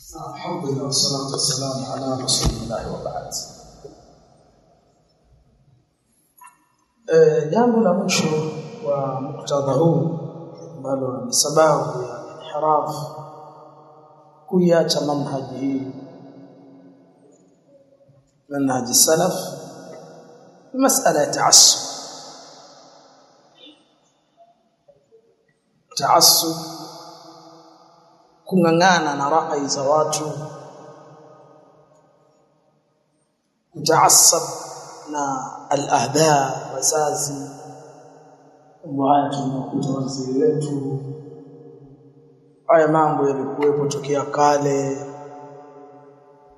الحمد لله والصلاة والسلام على رسول الله وبعد jambo la mwisho wa muktadha huu ambalo ni sababu ya inhiraf kuiacha manhaji hii manhaji salaf masala ya taassub taassub kung'ang'ana na rai za watu. Kutaasab na al-ahda wazazi. Watu na wazee wetu. Haya mambo yalikuwepo tokea kale.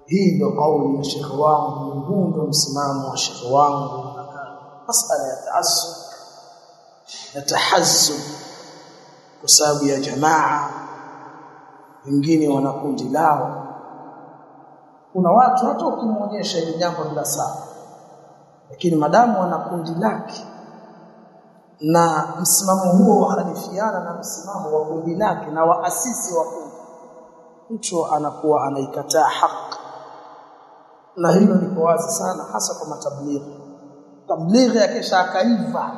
Hii ndio kauli ya shekhe wangu. Huu ndio msimamo wa shekhe wangu. Masala ya taasub na tahazzub kwa sababu ya jamaa wengine wana kundi lao. Kuna watu hata ukimwonyesha ile jambo bila sawa lakini madamu wana kundi lake na msimamo huo wahalifiana na msimamo wa kundi lake na waasisi wa kundi. Mtu anakuwa anaikataa haki na hilo liko wazi sana hasa kwa matablighi. Tablighi akisha akaiva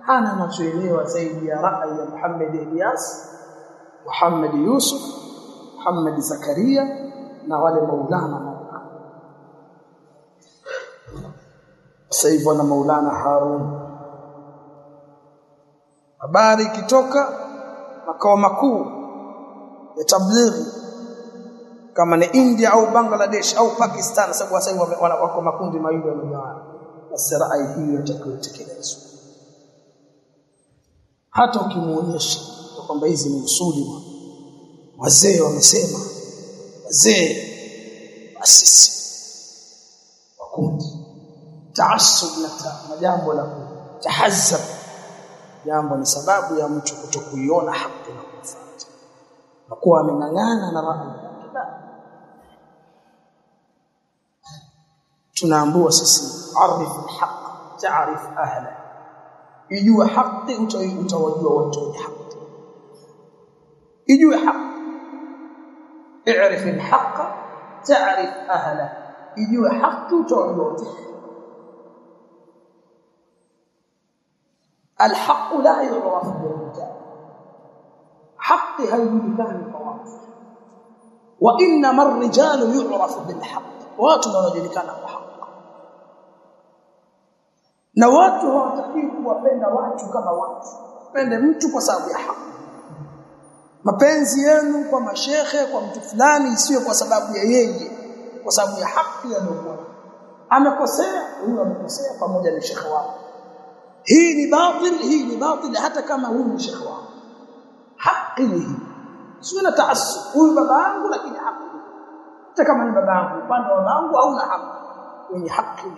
hana anachoelewa zaidi ya rai ya Muhammad Ilyas Muhammad Yusuf Muhammad Zakaria na wale maulana sasa na maulana Harun. Habari ikitoka makao makuu ya tablighi kama ni India au Bangladesh au Pakistan sababu sasa wako makundi mawili yamegawana na sera hiyo itakayotekelezwa hata ukimuonyesha kwamba hizi ni usuli wazee wamesema. Wazee asisi wakundi taasub na ta, jambo la kutahazab. Jambo ni sababu ya mtu kutokuiona haki na kufuata na kuwa ameng'ang'ana na rai tunaambua sisi arif alhaq taarif ahla. Ijua haki utawajua watu wa haki يجوي الحق. اعرف الحق تعرف أهله. يجوي الحق تعلوته الحق لا يعرف بالرجال حق هل يمكن القواطع وإنما الرجال يعرف بالحق. واتنا رجل كان بحق نواتها تكيك وبين كما نواتك بين نواتك وصابي حق. Mapenzi yenu kwa mashehe kwa mtu fulani isiwe kwa sababu ya yeye kwa sababu ya haki aliyokuwa amekosea huyo amekosea pamoja na shekhe wake hii ni batil hii ni batil hata kama huyu ni shekhe wako. Haki ni hii. Sio na taasub. Huyu baba yangu lakini haki hata kama ni baba yangu upande wa babangu au na haki. Wenye haki ni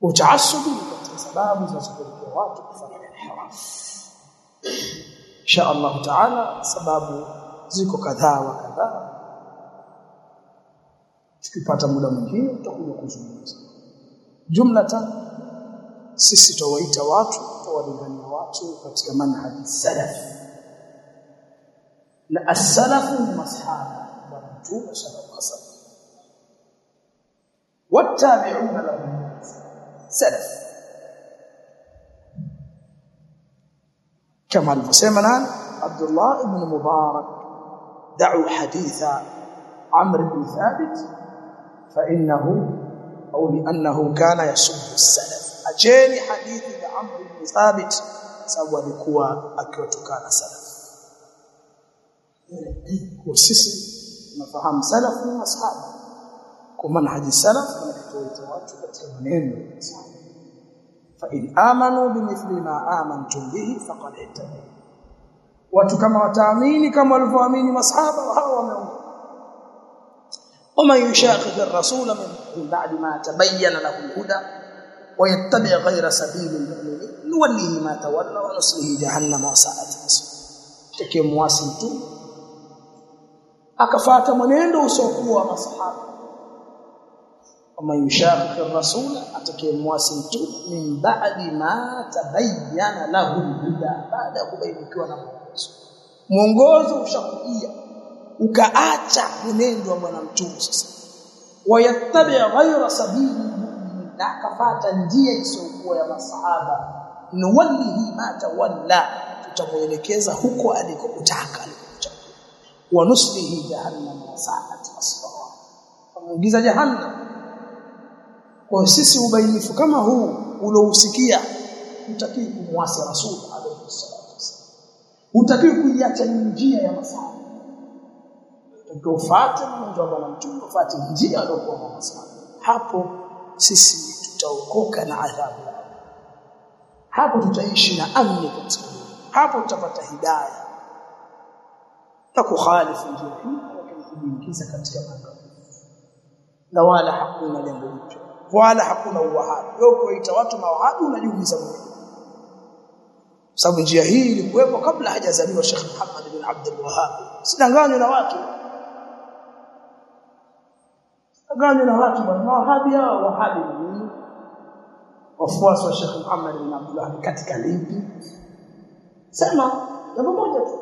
utaassubi katika sababu zinazopelekea watu kufanya inhiraf insha Allah taala sababu ziko kadhaa wa kadhaa. Tukipata muda mwingine tutakuja kuzungumza. Jumlatan sisi tawaita watu tawalingania watu katika manhaji salaf. Na as-salafu masahaba wa mtume sallallahu alaihi wasallam. Wattabi'una lahum salaf كما سمع الآن عبد الله بن مبارك. دعوا حديث عمرو بن ثابت فإنه أو لأنه كان يسب السلف. اجاني حديث عمرو بن ثابت سبب الكوى اكيتكان السلف وسس نفهم سلف من أصحابه. كمان حديث سلف من كتبه واتكلم منه sahaba فإن آمنوا بمثل ما آمنتم به فقد اهتدوا watu kama wataamini kama walivyoamini masahaba hao wameongoka ومن يشاقق الرسول من بعد ما تبين له الهدى ويتبع غير سبيل المؤمنين نوليه ما تولى ونصله جهنم وساءت مصيرا tekemwasi mtume akafuata mwenendo usiokuwa masahaba ومن يشاقق الرسول atakayemwasi mtume min ba'di ma tabayyana lahu huda baada ya kubainikiwa na mwongozo mwongozo ushakujia ukaacha mwenendo wa bwana mtume sasa wayattabi ghayra sabili mu'minin na akafata njia isiyokuwa ya masahaba nuwallihi ma tawalla tutamuelekeza huko alikokutaka alikokuchagua wa nuslihi jahannam wa sa'at masira amuingiza jahannam kwa sisi ubainifu kama huu ulousikia utaki kumwasi rasul alayhi salatu wasallam utaki kuiacha njia ya masahaba ufuate mwendo wa mtume ufuate njia aliyokuwa masaa hapo sisi tutaokoka na adhabu hapo tutaishi na amni katika hapo tutapata hidayah na kukhalifu njia hii lakini kujiingiza katika mambo na wala hakuna jambo jipya wala hakuna uwahabi. Wewe kuita watu mawahabi unajiumiza mwenyewe. Sababu njia hii ilikuwepo kabla hajazaliwa Sheikh Muhammad bin Abdul Wahhab. Sidanganywe na watu. Sidanganywe na watu bwana. Mawahabi hao wahabi ni wafuasi wa Sheikh Muhammad bin Abdul Wahhab. Katika lipi? Sema jambo moja tu.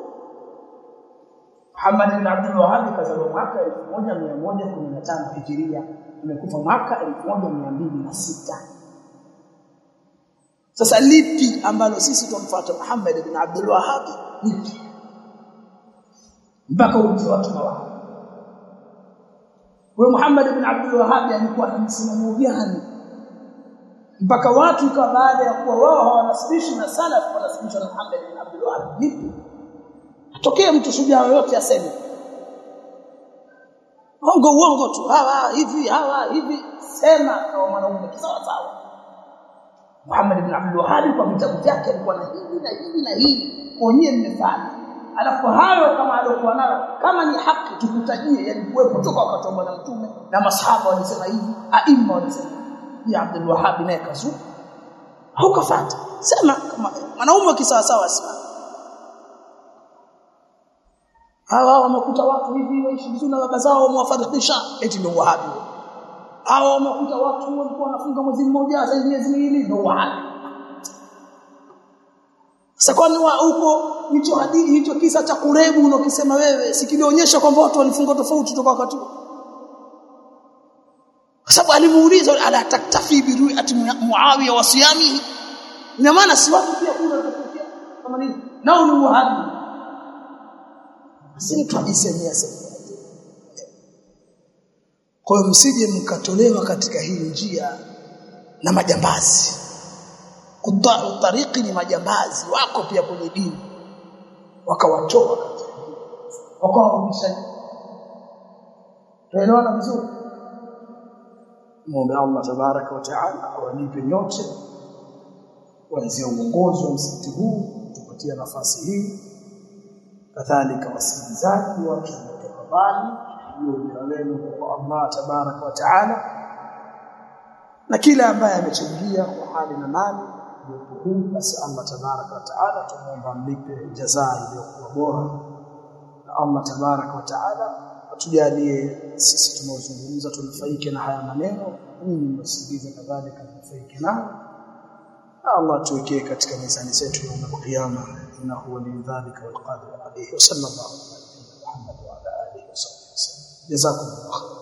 Muhammad bin Abdul Wahhab kazaliwa mwaka 1115 Hijiria amekufa mwaka 1206 sasa lipi ambalo sisi tumfuata Muhammad ibn Abdul Wahhab? Lipi? Mpaka uje watu wa wewe Muhammad ibn Abdul Wahhab alikuwa na msimamo gani? Mpaka watu kwa baada ya kuwa wao hawanasibishi na salaf wanasibishwa na Muhammad ibn Abdul Wahhab. Lipi? Atokee mtu shujaa yoyote aseme Ongo uongo tu. Hawa hivi hawa hivi. Sema kwa mwanaume kisawa sawa Muhammad ibn Abdul Wahhab kwa vitabu vyake alikuwa na hivi na hivi na hivi. Kuonyesha mmefanya. Alafu hayo kama alikuwa nayo kama ni haki tukutajie yalikuwepo toka wakati wa bwana mtume na masahaba walisema hivi aima walisema ya Abdul Wahhab naye kazu hukafuata sema kama mwanaume kisawa sawa hawa wamekuta watu hivi waishi vizuri na baba zao wamewafarikisha eti ndio wahabi hawa wamekuta watu walikuwa wanafunga mwezi mmoja sasa miezi miwili ndio wahabi sasa kwa wa huko hicho hadithi hicho kisa cha kurebu unokisema wewe sikilionyesha kwamba watu walifunga tofauti toka wakati kwa sababu alimuuliza ala taktafi bi ru'ati muawiya wa siyamihi? Ina maana si watu pia kuna tofauti kama nini? Nao ni wahabi si mtu ajisemea sema kwa hiyo msije mkatolewa katika hii njia na majambazi. Kutau tariki ni majambazi wako pia kwenye dini. Wakawatoa wakawarudisha tuelewana vizuri? Muombe Allah tabaraka wa taala awalipe nyote. Kuanzia uongozi wa msikiti huu tupatia nafasi hii kadhalika wasikilizaji watu kutoka mbali hiyo jina lenu kwa Allah tabaraka wa taala. Na kila ambaye amechangia kwa hali na mali uwepo huu basi Allah tabaraka wa taala tumuomba mlipe jazaa iliyokuwa bora. Na Allah tabaraka wa taala atujalie sisi tunaozungumza tunufaike na haya maneno. Mimi mnasikiliza kadhalika tunufaike nayo Allah tuwekee katika mizani zetu ya kiyama innahu wali dhalika wal qadir alayhi wa sallallahu ala Muhammad wa ala alihi wa sahbihi jazakumullah